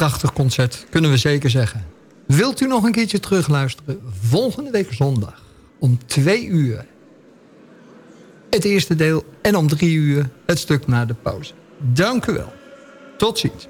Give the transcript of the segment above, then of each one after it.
prachtig concert, kunnen we zeker zeggen. Wilt u nog een keertje terugluisteren? Volgende week zondag om twee uur het eerste deel en om drie uur het stuk na de pauze. Dank u wel. Tot ziens.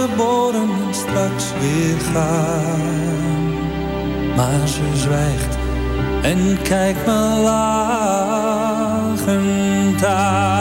geboren straks weer gaan. Maar ze zwijgt en kijkt me lachend aan.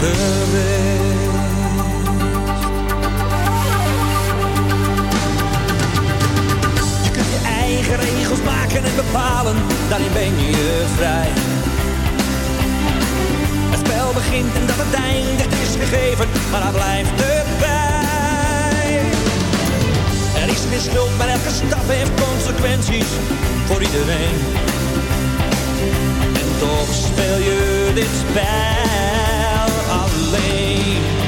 Je kunt je eigen regels maken en bepalen, daarin ben je vrij. Het spel begint en dat het eindigt is gegeven, maar dat blijft erbij. Er is meer schuld, maar elke stap heeft consequenties voor iedereen. En toch speel je dit spel. late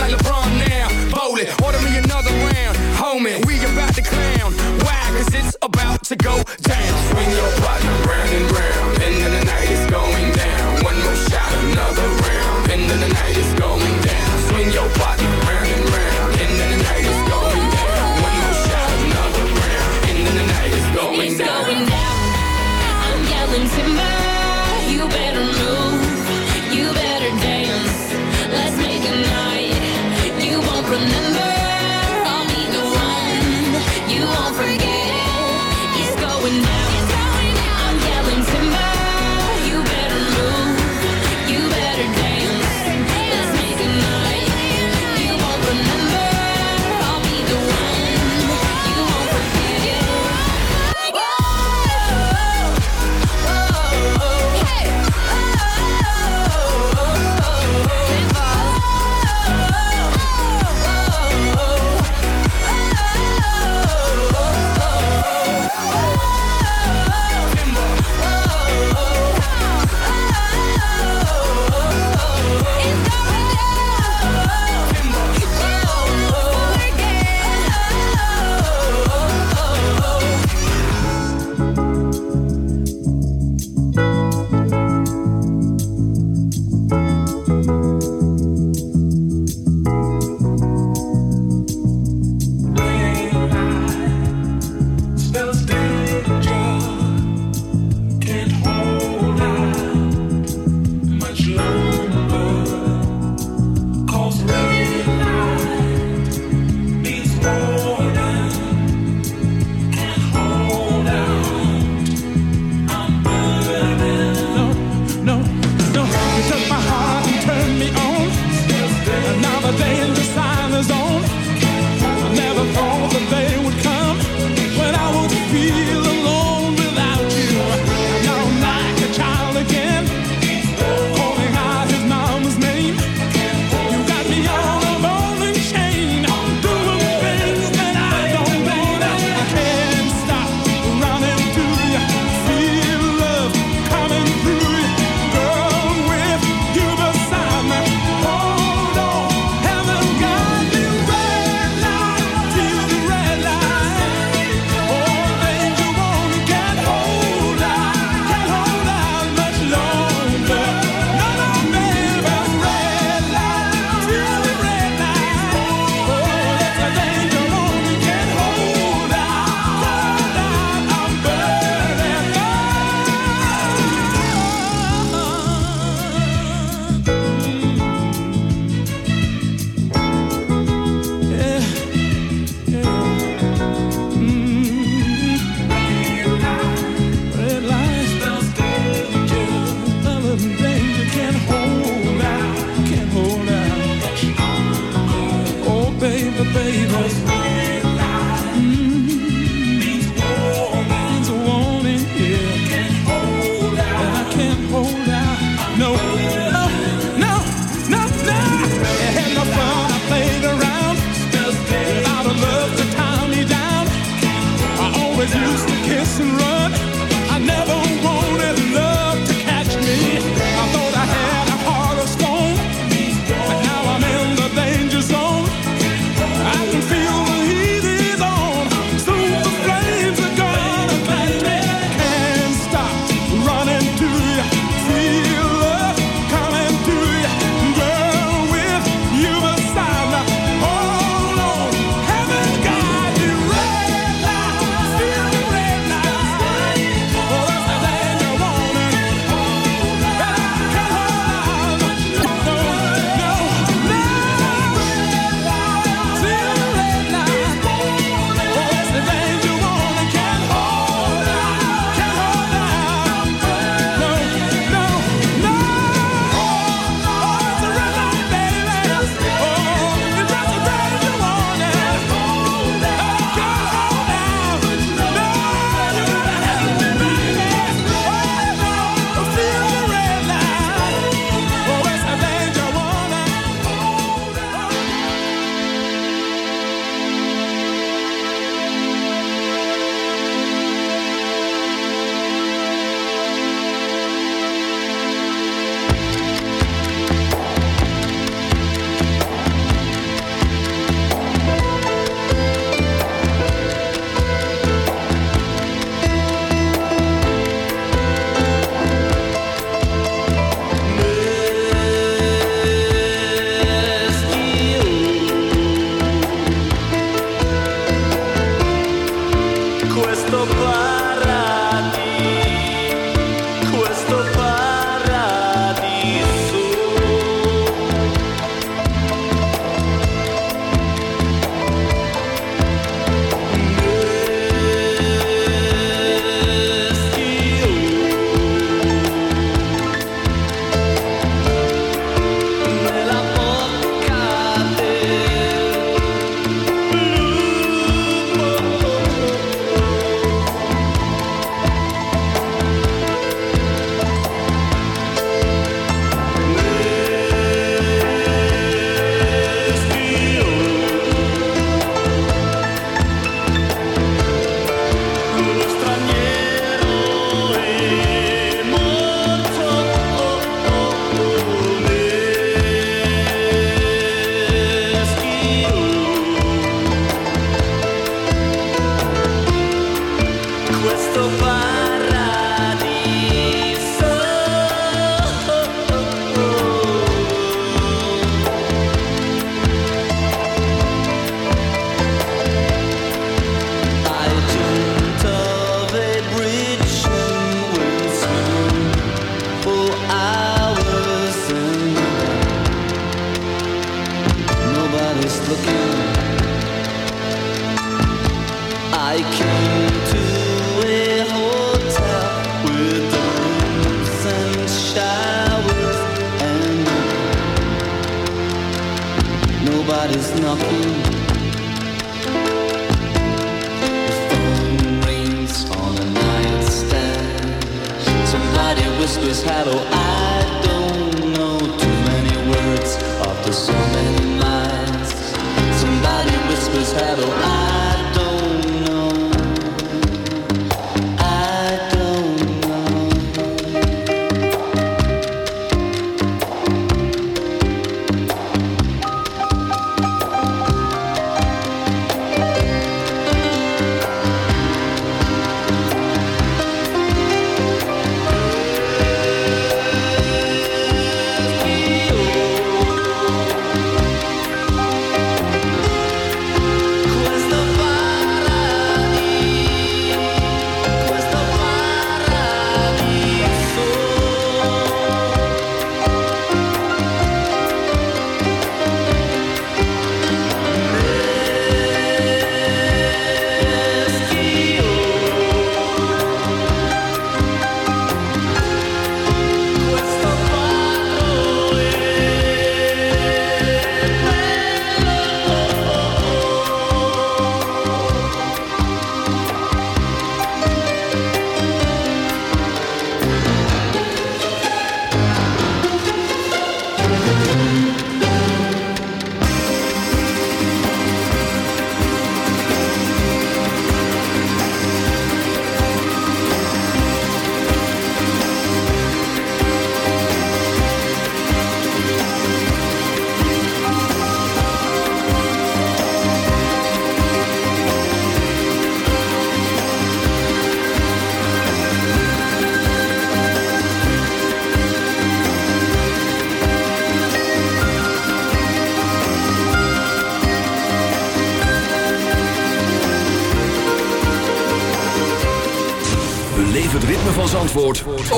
like a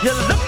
You look